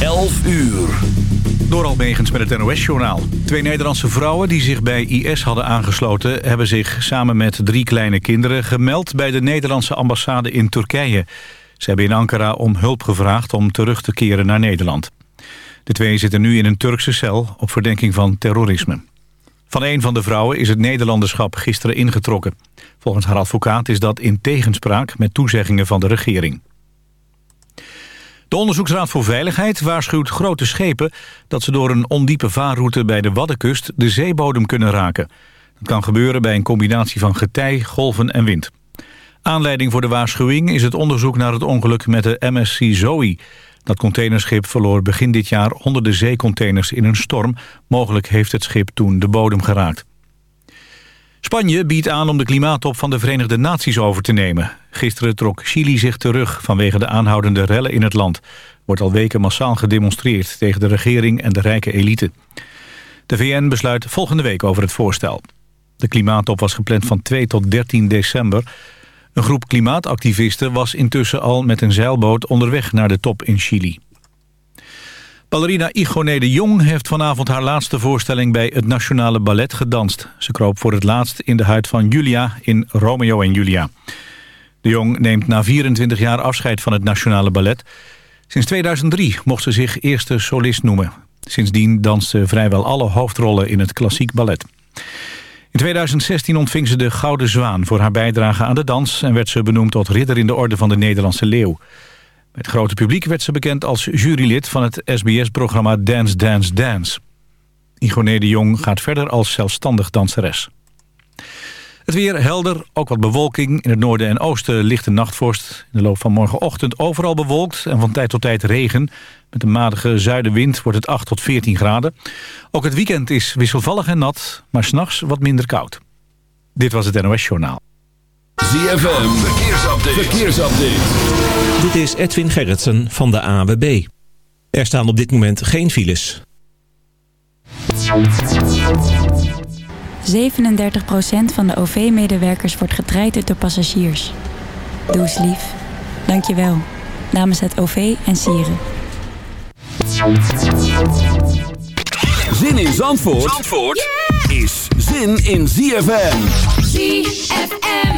11 uur. Door Almegens met het NOS-journaal. Twee Nederlandse vrouwen die zich bij IS hadden aangesloten... hebben zich samen met drie kleine kinderen gemeld... bij de Nederlandse ambassade in Turkije. Ze hebben in Ankara om hulp gevraagd om terug te keren naar Nederland. De twee zitten nu in een Turkse cel op verdenking van terrorisme. Van een van de vrouwen is het Nederlanderschap gisteren ingetrokken. Volgens haar advocaat is dat in tegenspraak met toezeggingen van de regering. De Onderzoeksraad voor Veiligheid waarschuwt grote schepen... dat ze door een ondiepe vaarroute bij de Waddenkust de zeebodem kunnen raken. Dat kan gebeuren bij een combinatie van getij, golven en wind. Aanleiding voor de waarschuwing is het onderzoek naar het ongeluk met de MSC Zoe. Dat containerschip verloor begin dit jaar honderden zeecontainers in een storm. Mogelijk heeft het schip toen de bodem geraakt. Spanje biedt aan om de klimaattop van de Verenigde Naties over te nemen. Gisteren trok Chili zich terug vanwege de aanhoudende rellen in het land. Wordt al weken massaal gedemonstreerd tegen de regering en de rijke elite. De VN besluit volgende week over het voorstel. De klimaattop was gepland van 2 tot 13 december. Een groep klimaatactivisten was intussen al met een zeilboot onderweg naar de top in Chili. Ballerina Igone de Jong heeft vanavond haar laatste voorstelling bij het Nationale Ballet gedanst. Ze kroop voor het laatst in de huid van Julia in Romeo en Julia. De Jong neemt na 24 jaar afscheid van het Nationale Ballet. Sinds 2003 mocht ze zich eerste solist noemen. Sindsdien danst vrijwel alle hoofdrollen in het klassiek ballet. In 2016 ontving ze de Gouden Zwaan voor haar bijdrage aan de dans... en werd ze benoemd tot ridder in de orde van de Nederlandse Leeuw. Het grote publiek werd ze bekend als jurylid van het SBS-programma Dance Dance Dance. Igone de Jong gaat verder als zelfstandig danseres. Het weer helder, ook wat bewolking. In het noorden en oosten lichte nachtvorst. In de loop van morgenochtend overal bewolkt en van tijd tot tijd regen. Met een matige zuidenwind wordt het 8 tot 14 graden. Ook het weekend is wisselvallig en nat, maar s'nachts wat minder koud. Dit was het NOS Journaal. ZFM, verkeersupdate. verkeersupdate. Dit is Edwin Gerritsen van de AWB. Er staan op dit moment geen files. 37% van de OV-medewerkers wordt getraind door passagiers. Doe eens lief. Dank je wel. Namens het OV en Sieren. Zin in Zandvoort, Zandvoort is zin in ZFM. ZFM.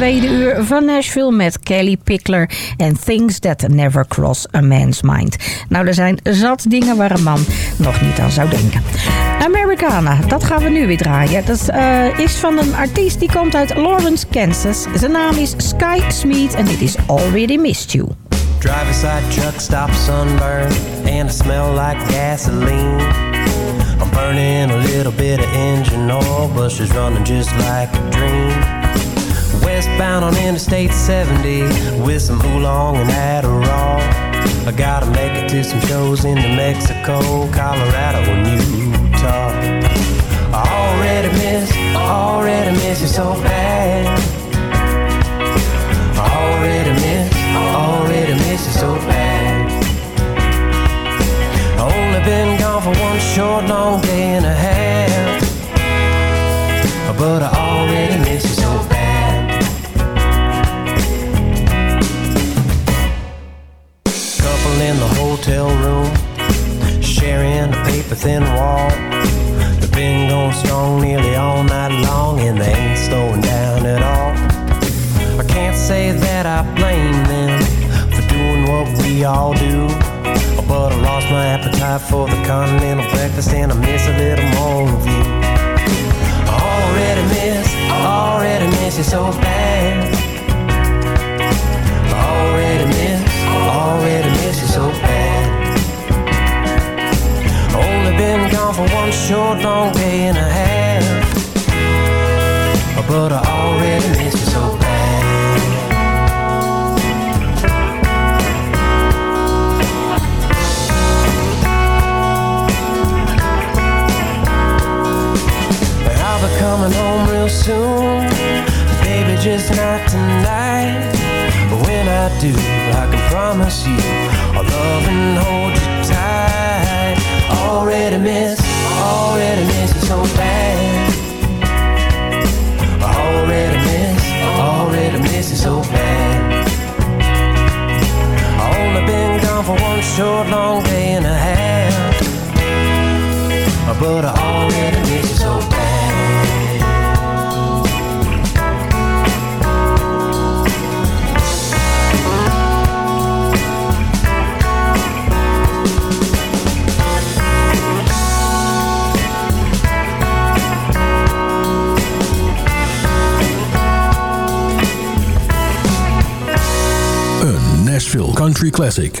Tweede uur van Nashville met Kelly Pickler en Things That Never Cross a Man's Mind. Nou, er zijn zat dingen waar een man nog niet aan zou denken. Americana, dat gaan we nu weer draaien. Dat uh, is van een artiest die komt uit Lawrence, Kansas. Zijn naam is Sky Smeet en dit is Already Missed You. Drive truck stop sunburn and smell like gasoline. I'm burning a little bit of engine just like a dream. Westbound on Interstate 70 with some oolong and Adderall. I gotta make it to some shows in New Mexico, Colorado, and Utah. I already miss, already miss you so bad. I already miss, already miss you so bad. Only been gone for one short, long day and a half. But I already miss you Couple in the hotel room, sharing a paper thin wall. They've been going strong nearly all night long, and they ain't slowing down at all. I can't say that I blame them for doing what we all do. But I lost my appetite for the continental breakfast and I miss a little more of you. Already miss, already miss you so bad. Already miss, already short, long day and a half. But I already miss you so bad. I'll be coming home real soon. Baby, just not tonight. But when I do, I can promise you I'll love and hold you tight. Already miss, short, long day and a half. But I already miss you so. Nashville Country Classic.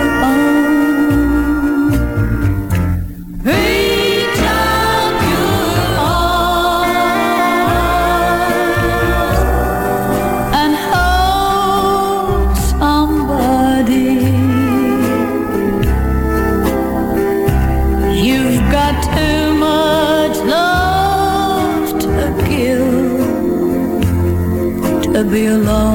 to be alone.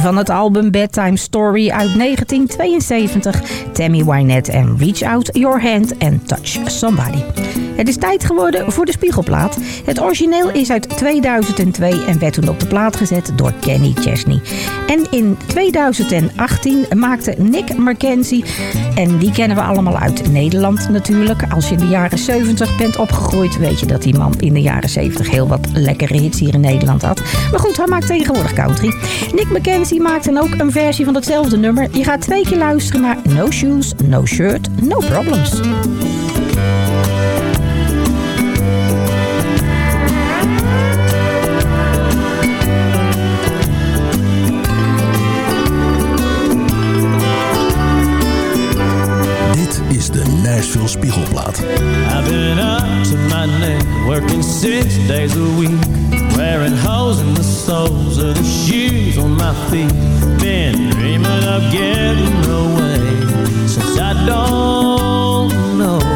Van het album Bedtime Story uit 1972, Tammy Wynette en Reach Out Your Hand and Touch Somebody. Het is tijd geworden voor de spiegelplaat. Het origineel is uit 2002 en werd toen op de plaat gezet door Kenny Chesney. En in 2018 maakte Nick Mackenzie, en die kennen we allemaal uit Nederland natuurlijk. Als je in de jaren 70 bent opgegroeid, weet je dat die man in de jaren 70 heel wat lekkere hits hier in Nederland had. Maar goed, hij maakt tegenwoordig country. Nick Mackenzie maakt dan ook een versie van datzelfde nummer. Je gaat twee keer luisteren naar No Shoes, No Shirt, No Problems. Nashville Spiegelplaat. I've been up to my neck, working six days a week, wearing holes in the soles of the shoes on my feet. Been dreaming of getting away since I don't know.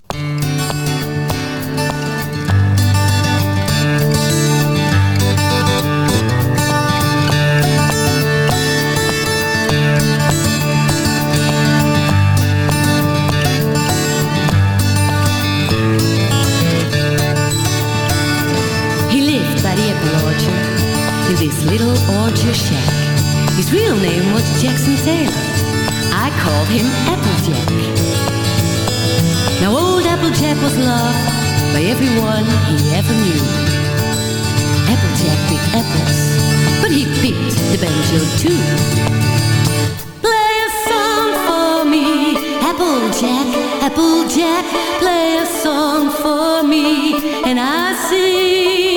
apples, but he beat the banjo too. Play a song for me, Applejack, Applejack, play a song for me, and I sing.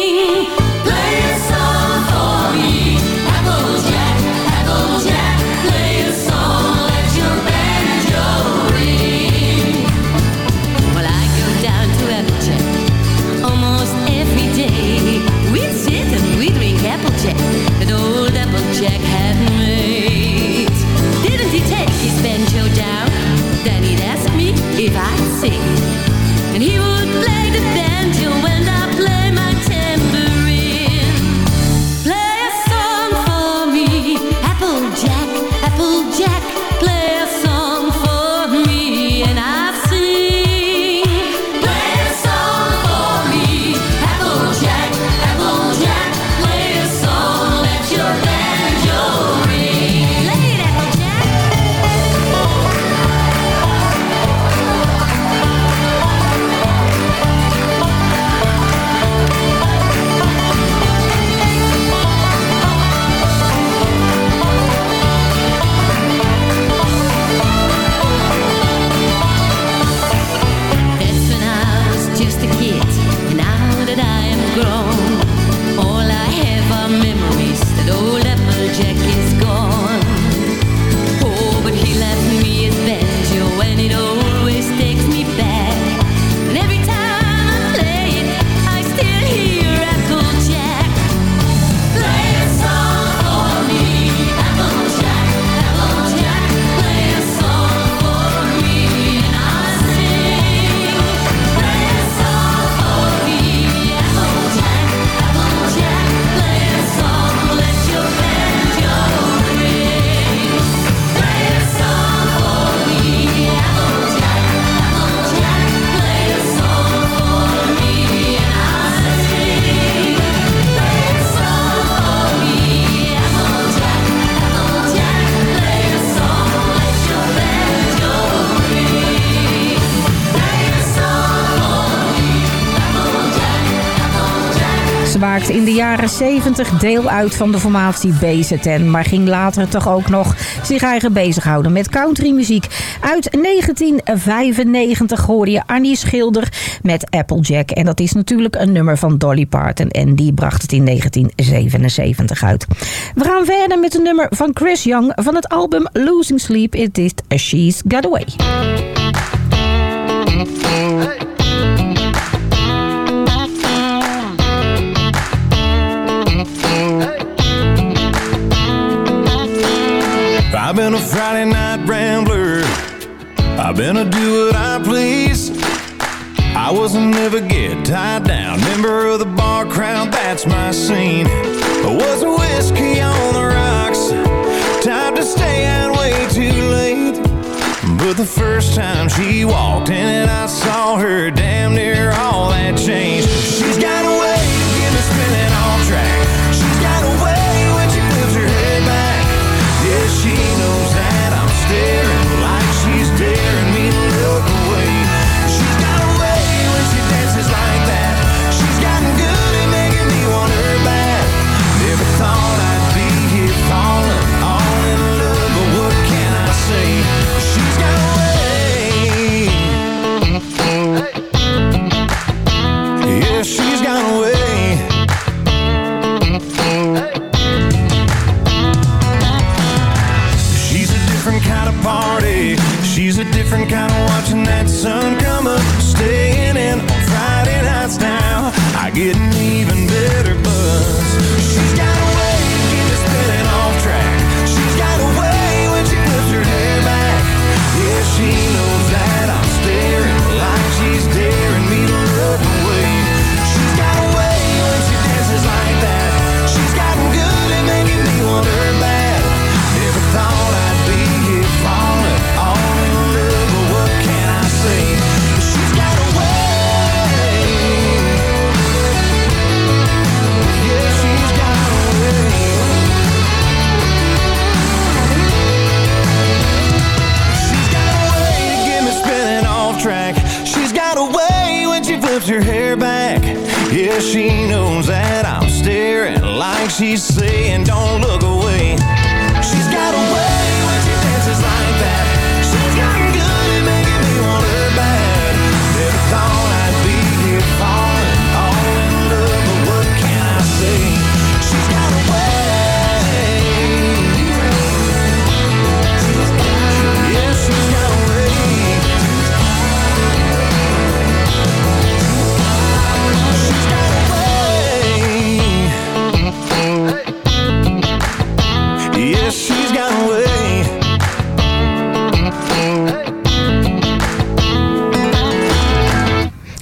Jaren 70 deel uit van de formatie BZN, maar ging later toch ook nog zich eigen bezighouden met countrymuziek. Uit 1995 hoorde je Annie Schilder met Applejack. En dat is natuurlijk een nummer van Dolly Parton en die bracht het in 1977 uit. We gaan verder met een nummer van Chris Young van het album Losing Sleep. It is She's Got Away. I've been a Friday night rambler. I've been a do what I please. I wasn't never get tied down. Member of the bar crowd, that's my scene. I Was a whiskey on the rocks. Time to stay out way too late. But the first time she walked in and I saw her, damn near all that changed. She's got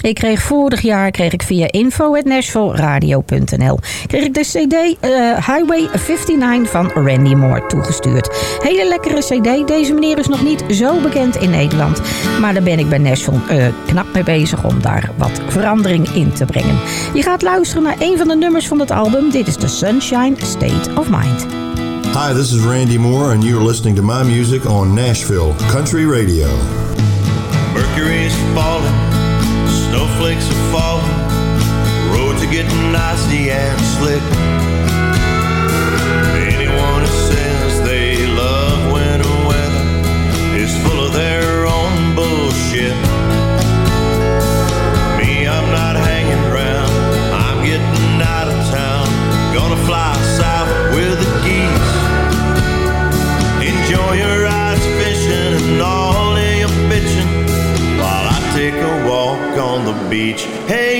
Ik kreeg vorig jaar kreeg ik via info.nashvilleradio.nl kreeg ik de cd eh, Highway 59 van Randy Moore toegestuurd. Hele lekkere cd. Deze meneer is nog niet zo bekend in Nederland. Maar daar ben ik bij Nashville eh, knap mee bezig om daar wat verandering in te brengen. Je gaat luisteren naar een van de nummers van het album. Dit is The Sunshine State of Mind. Hi, this is Randy Moore, and you're listening to my music on Nashville Country Radio. Mercury's falling, snowflakes are falling, roads are getting icy and slick. Beach. Hey.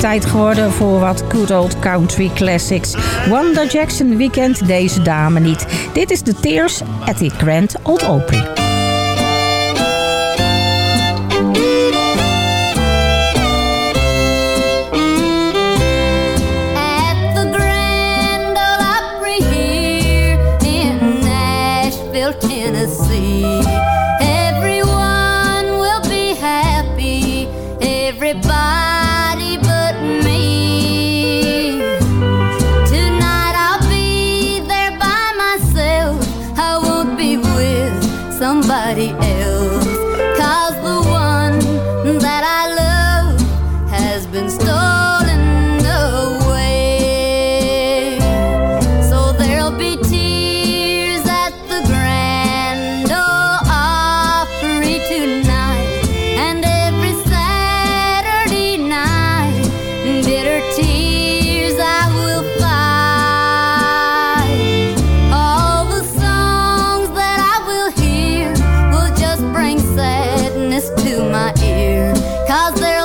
Tijd geworden voor wat good old country classics. Wanda Jackson weekend deze dame niet. Dit is de Tears at the Grand Old Opry.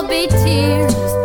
Be tears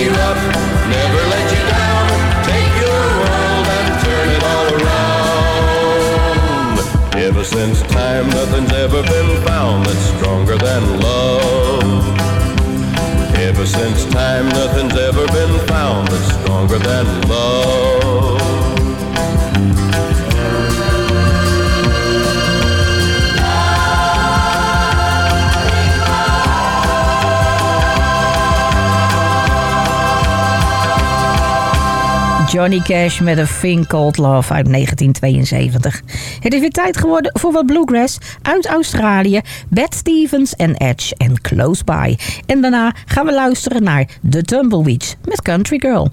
you up, never let you down, take your world and turn it all around. Ever since time, nothing's ever been found that's stronger than love. Ever since time, nothing's ever been found that's stronger than love. Johnny Cash met een Thing Cold Love uit 1972. Het is weer tijd geworden voor wat bluegrass uit Australië. Bad Stevens en Edge en Close By. En daarna gaan we luisteren naar The Tumbleweeds met Country Girl.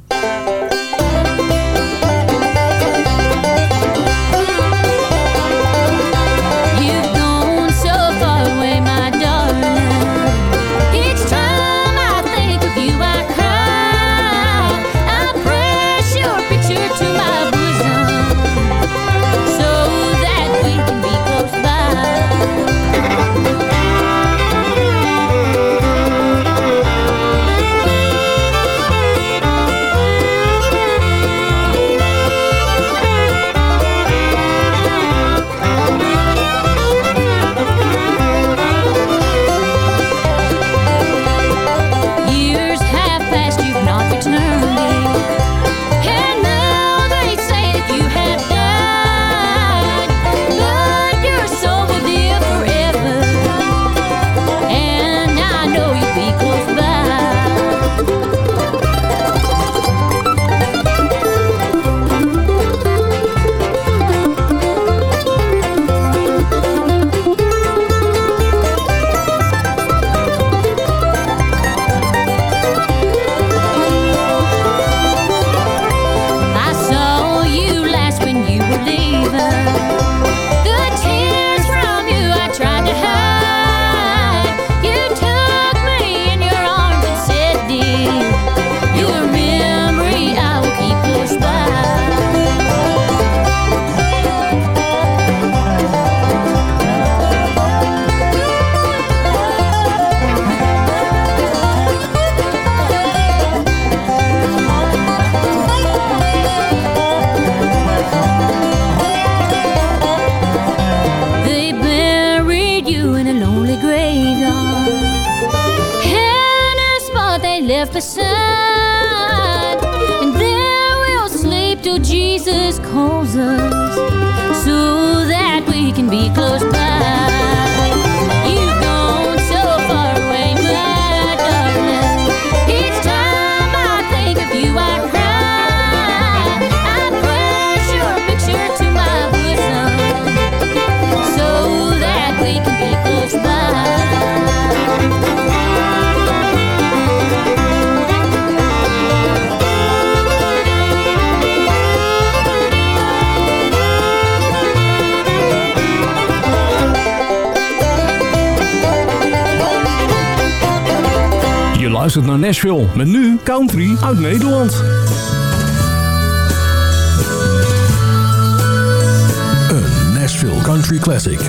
holds so that we can be close by. luistert naar Nashville. Met nu country uit Nederland. Een Nashville Country Classic.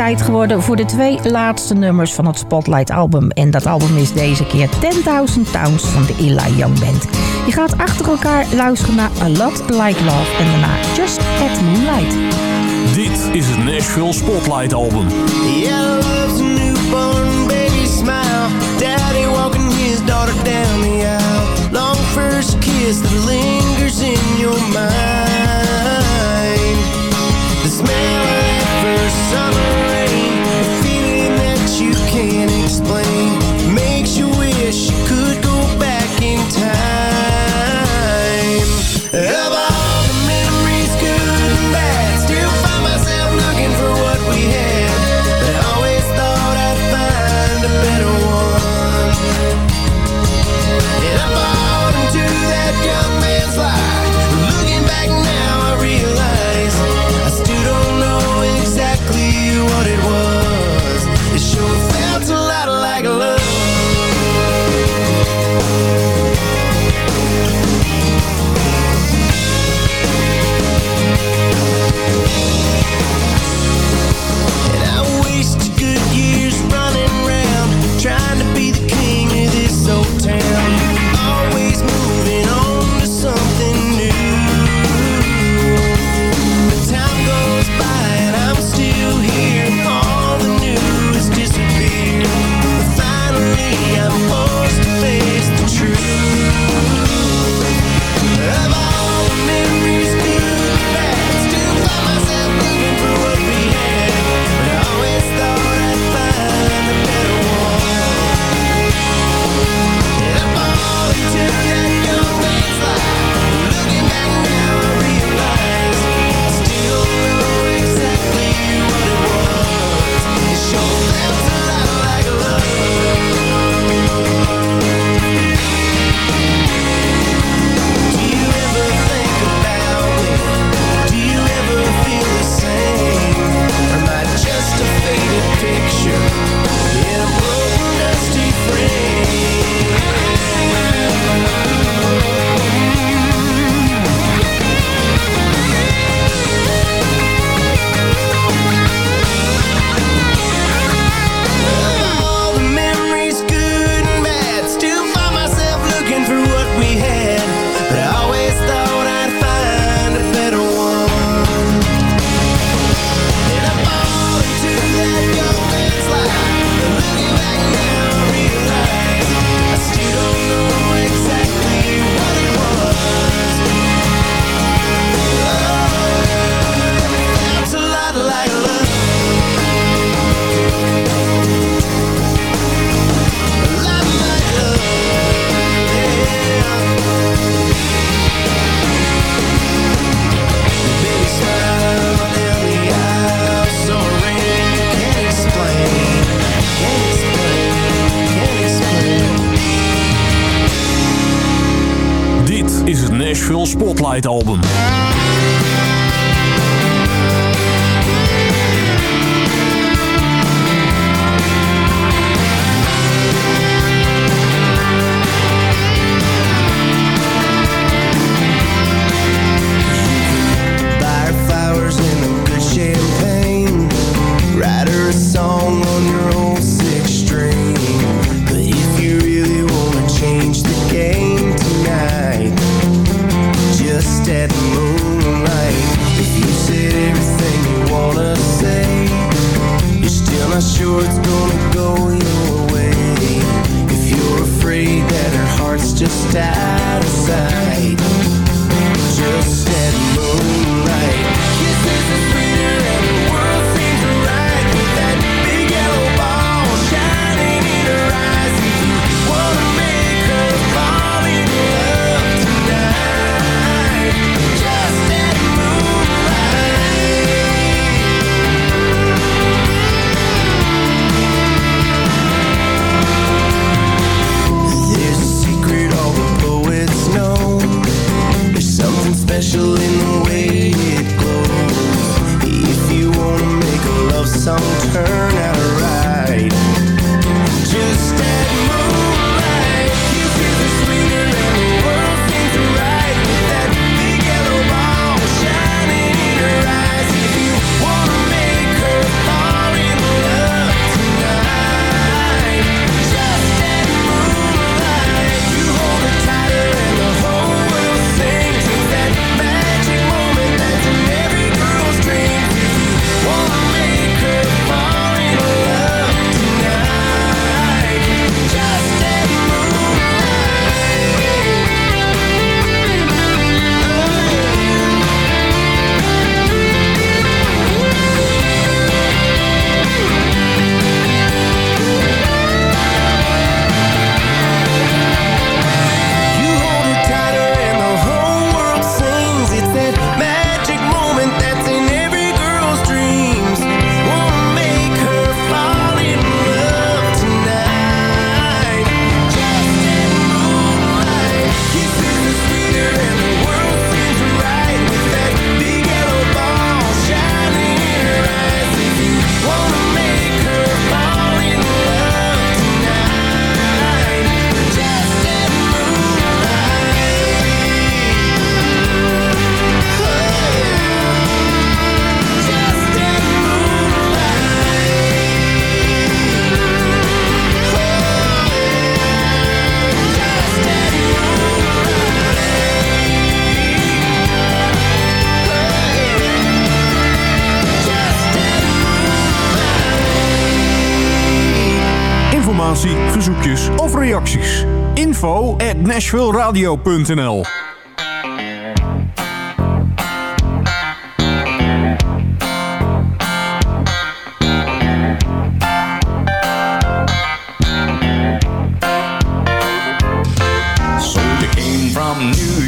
tijd geworden voor de twee laatste nummers van het Spotlight album. En dat album is deze keer 10.000 Towns van de Illa Young Band. Je gaat achter elkaar luisteren naar A Lot Like Love en daarna Just at Moonlight. Dit is het Nashville Spotlight album. Daddy his daughter down the. Long first kiss that lingers in your mind.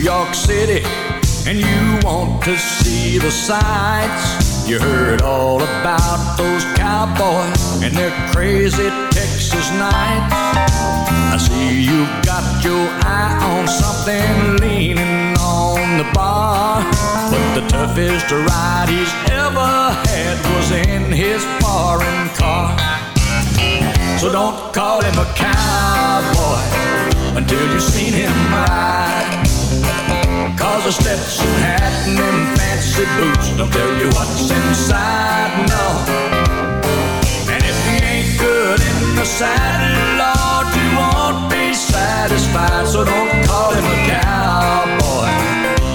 York City and you want to see the sights. You heard all about those cowboys and their crazy Texas nights. I see you got your eye on something leaning on the bar. But the toughest ride he's ever had was in his foreign car. So don't call him a cowboy until you've seen him ride. Cause the Stetson hat and them fancy boots don't tell you what's inside, no. And if he ain't good in the saddle, satisfied. So don't call him a cowboy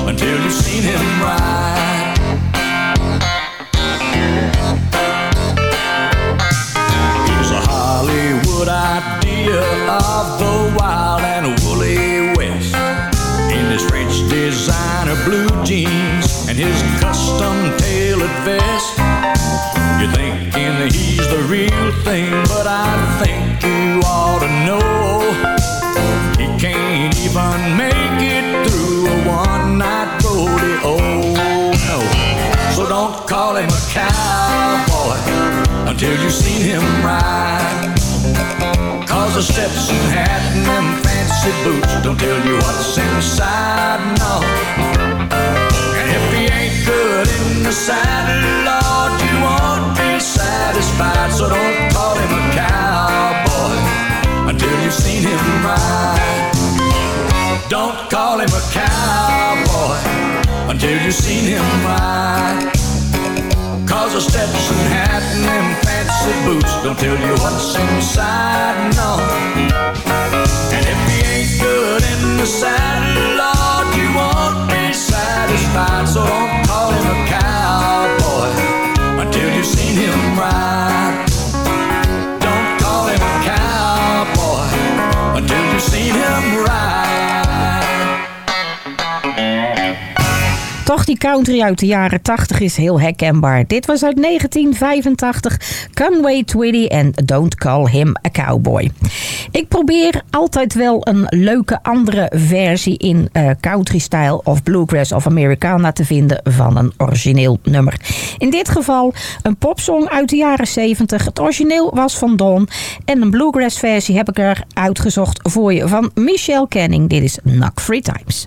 until you've seen him ride. Here's a Hollywood idea of the wild and woolly West. In his French designer blue jeans and his custom tailored vest. You're thinking he's the real thing, but I think you ought to know can't even make it through a one night rodeo. No, so don't call him a cowboy until you've seen him ride. Cause the Stetson hat and them fancy boots don't tell you what's inside, no. And if he ain't good in the saddle, Lord, you won't be satisfied. So don't call him a cowboy until you've seen him ride. Don't call him a cowboy until you've seen him ride. Cause a Stetson hat and them fancy boots don't tell you what's inside, no. And if he ain't good in the saddle, Lord, you won't be satisfied. So don't call him a cowboy until you've seen him ride. Die country uit de jaren 80 is heel herkenbaar. Dit was uit 1985, Conway Twitty en Don't Call Him a Cowboy. Ik probeer altijd wel een leuke andere versie in eh, country-stijl of bluegrass of Americana te vinden van een origineel nummer. In dit geval een popsong uit de jaren 70. Het origineel was van Dawn en een bluegrass versie heb ik er uitgezocht voor je van Michelle Canning. Dit is Knock Free Times.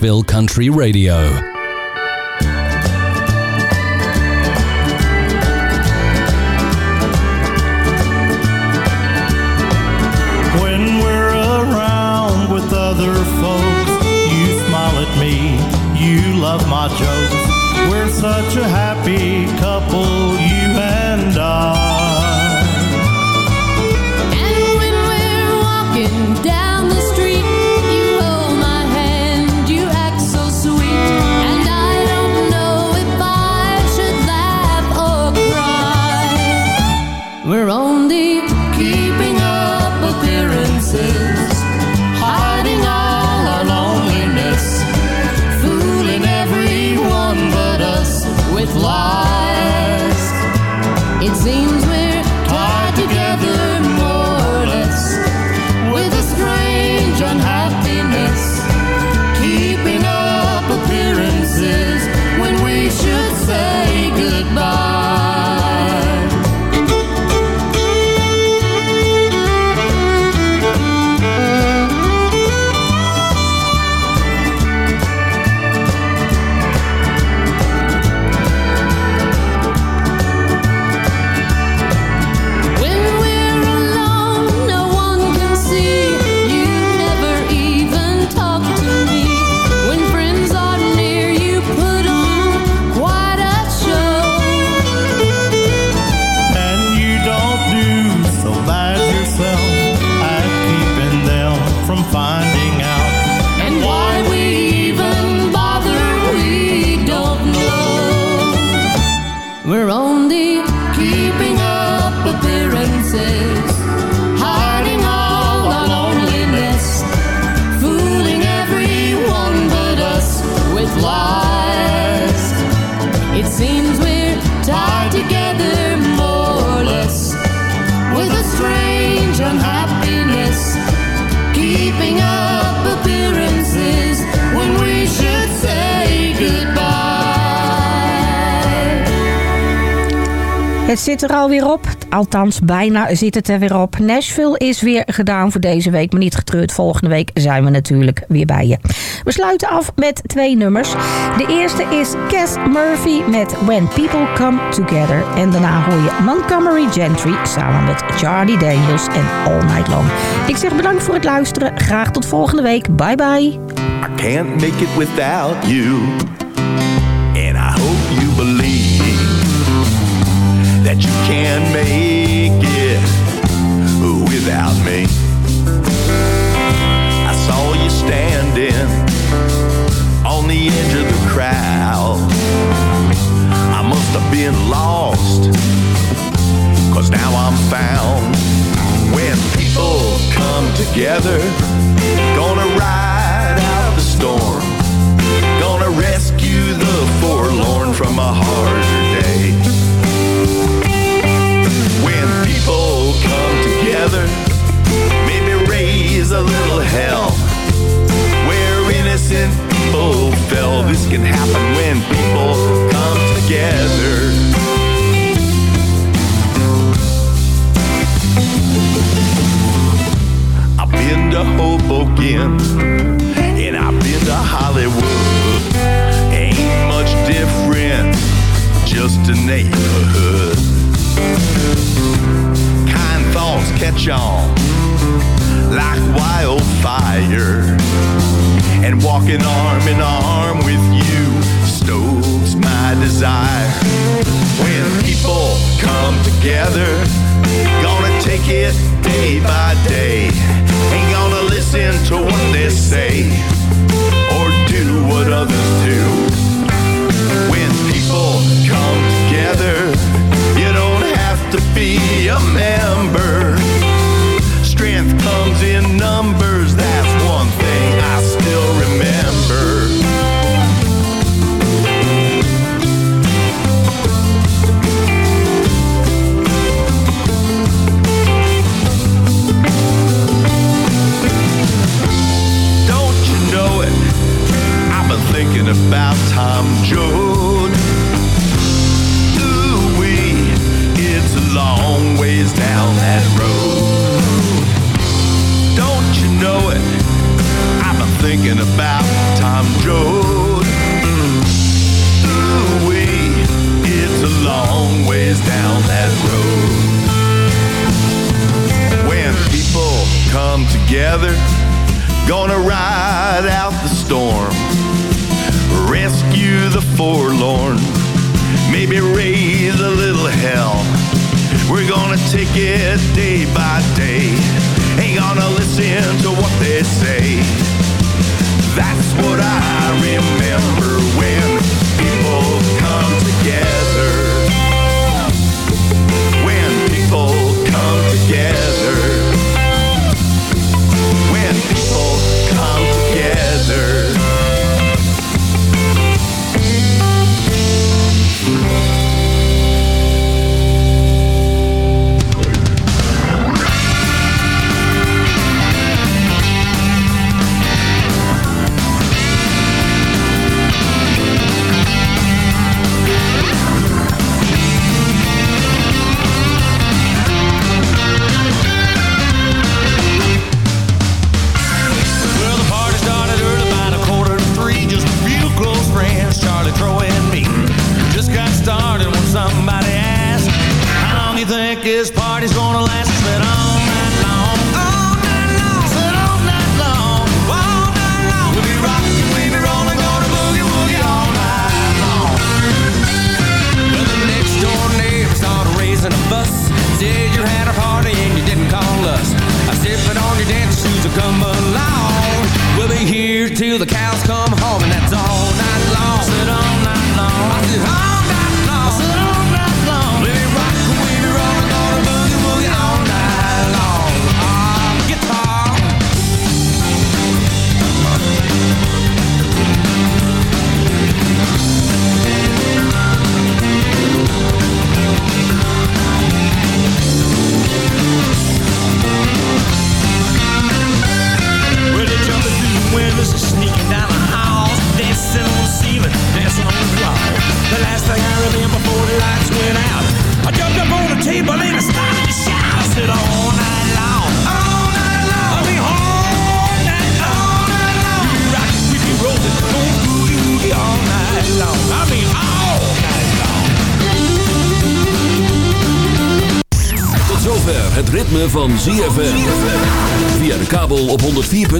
Nashville Country Radio. Het zit er alweer op. Althans, bijna zit het er weer op. Nashville is weer gedaan voor deze week. Maar niet getreurd, volgende week zijn we natuurlijk weer bij je. We sluiten af met twee nummers. De eerste is Cass Murphy met When People Come Together. En daarna hoor je Montgomery Gentry samen met Charlie Daniels en All Night Long. Ik zeg bedankt voor het luisteren. Graag tot volgende week. Bye bye. I can't make it without you. And I hope you believe that you can make it without me. I saw you standing on the edge of the crowd. I must have been lost, cause now I'm found. When people come together, gonna ride out the storm, gonna rescue the forlorn from a harder together, maybe raise a little hell. Where innocent oh, people fell, this can happen when people come together. I've been to Hoboken and I've been to Hollywood. Ain't much different, just a neighborhood thoughts catch on like wildfire. And walking arm in arm with you stokes my desire. When people come together, gonna take it day by day. Ain't gonna listen to what they say or do what others do. together, gonna ride out the storm, rescue the forlorn, maybe raise a little hell. We're gonna take it day by day, ain't gonna listen to what they say. That's what I remember when people come together.